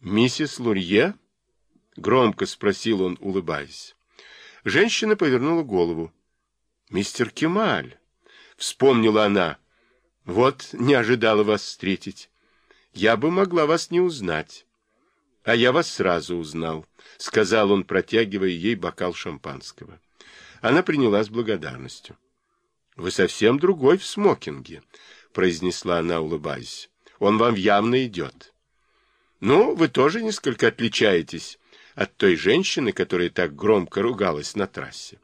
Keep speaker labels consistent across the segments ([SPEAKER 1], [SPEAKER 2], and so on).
[SPEAKER 1] «Миссис Лурье?» — громко спросил он, улыбаясь. Женщина повернула голову. «Мистер Кемаль!» — вспомнила она. «Вот, не ожидала вас встретить. Я бы могла вас не узнать». «А я вас сразу узнал», — сказал он, протягивая ей бокал шампанского. Она приняла с благодарностью. «Вы совсем другой в смокинге», — произнесла она, улыбаясь. «Он вам явно идет». «Ну, вы тоже несколько отличаетесь от той женщины, которая так громко ругалась на трассе».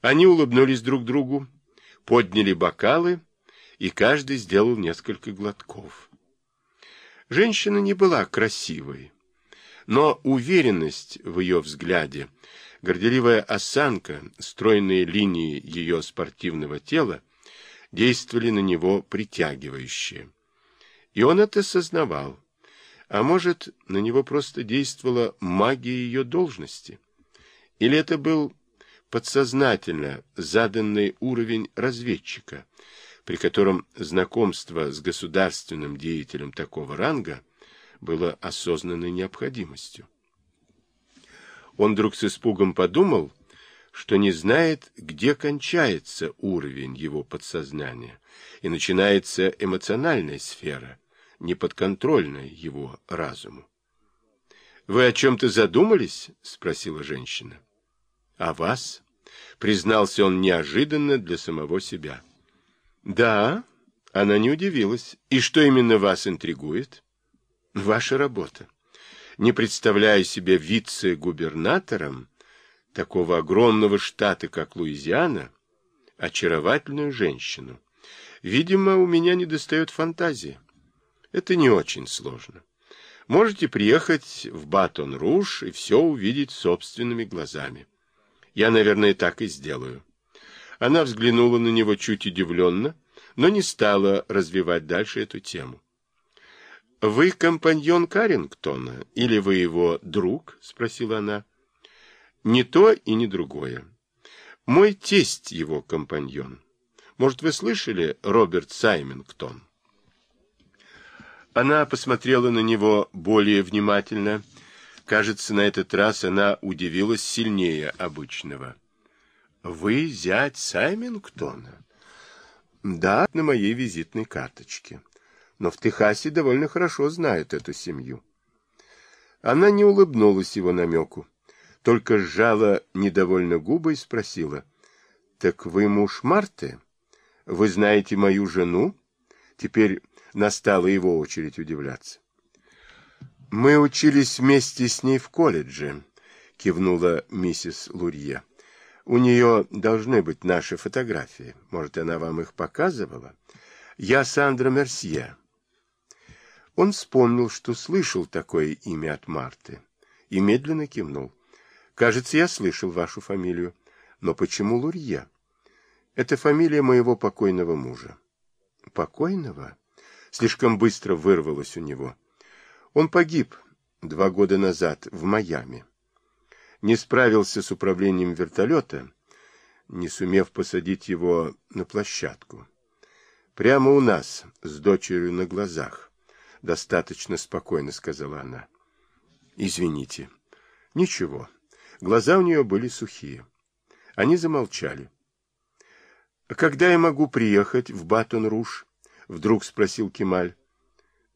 [SPEAKER 1] Они улыбнулись друг другу, подняли бокалы, и каждый сделал несколько глотков. Женщина не была красивой, но уверенность в ее взгляде — Горделивая осанка, стройные линии ее спортивного тела действовали на него притягивающе. И он это сознавал. А может, на него просто действовала магия ее должности? Или это был подсознательно заданный уровень разведчика, при котором знакомство с государственным деятелем такого ранга было осознанной необходимостью? Он вдруг с испугом подумал, что не знает, где кончается уровень его подсознания и начинается эмоциональная сфера, неподконтрольная его разуму. «Вы о чем-то задумались?» — спросила женщина. «О вас?» — признался он неожиданно для самого себя. «Да», — она не удивилась. «И что именно вас интригует?» «Ваша работа» не представляя себя вице-губернатором такого огромного штата, как Луизиана, очаровательную женщину. Видимо, у меня недостает фантазии. Это не очень сложно. Можете приехать в Батон-Руж и все увидеть собственными глазами. Я, наверное, так и сделаю. Она взглянула на него чуть удивленно, но не стала развивать дальше эту тему. — Вы компаньон Карингтона или вы его друг? — спросила она. — Не то и не другое. Мой тесть его компаньон. Может, вы слышали Роберт Саймингтон? Она посмотрела на него более внимательно. Кажется, на этот раз она удивилась сильнее обычного. — Вы зять Саймингтона? — Да, на моей визитной карточке. — но в Техасе довольно хорошо знают эту семью. Она не улыбнулась его намеку, только сжала недовольно губы и спросила, «Так вы муж Марты? Вы знаете мою жену?» Теперь настала его очередь удивляться. «Мы учились вместе с ней в колледже», — кивнула миссис Лурье. «У нее должны быть наши фотографии. Может, она вам их показывала? Я Сандра Мерсье. Он вспомнил, что слышал такое имя от Марты, и медленно кивнул. «Кажется, я слышал вашу фамилию. Но почему Лурье? Это фамилия моего покойного мужа». «Покойного?» Слишком быстро вырвалось у него. Он погиб два года назад в Майами. Не справился с управлением вертолета, не сумев посадить его на площадку. Прямо у нас, с дочерью на глазах достаточно спокойно сказала она. Извините. Ничего. Глаза у нее были сухие. Они замолчали. Когда я могу приехать в Батон-Руж? Вдруг спросил Кемаль.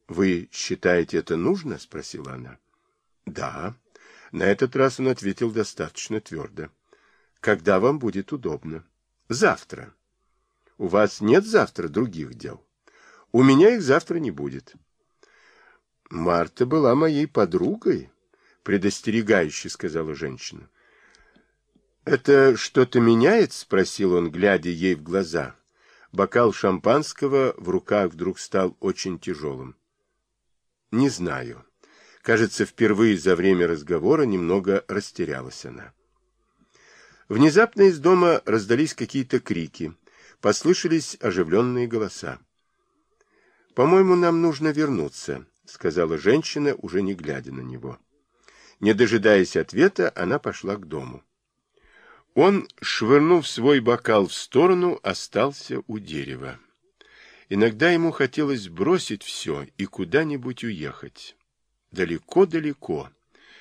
[SPEAKER 1] Вы считаете это нужно? Спросила она. Да. На этот раз он ответил достаточно твердо. Когда вам будет удобно? Завтра. У вас нет завтра других дел? У меня их завтра не будет. Марта была моей подругой, предостерегающе сказала женщина. Это что-то меняет? спросил он, глядя ей в глаза. Бокал шампанского в руках вдруг стал очень тяжелым. Не знаю. Кажется, впервые за время разговора немного растерялась она. Внезапно из дома раздались какие-то крики. Послышались оживленные голоса. «По-моему, нам нужно вернуться», — сказала женщина, уже не глядя на него. Не дожидаясь ответа, она пошла к дому. Он, швырнув свой бокал в сторону, остался у дерева. Иногда ему хотелось бросить все и куда-нибудь уехать. далеко-далеко,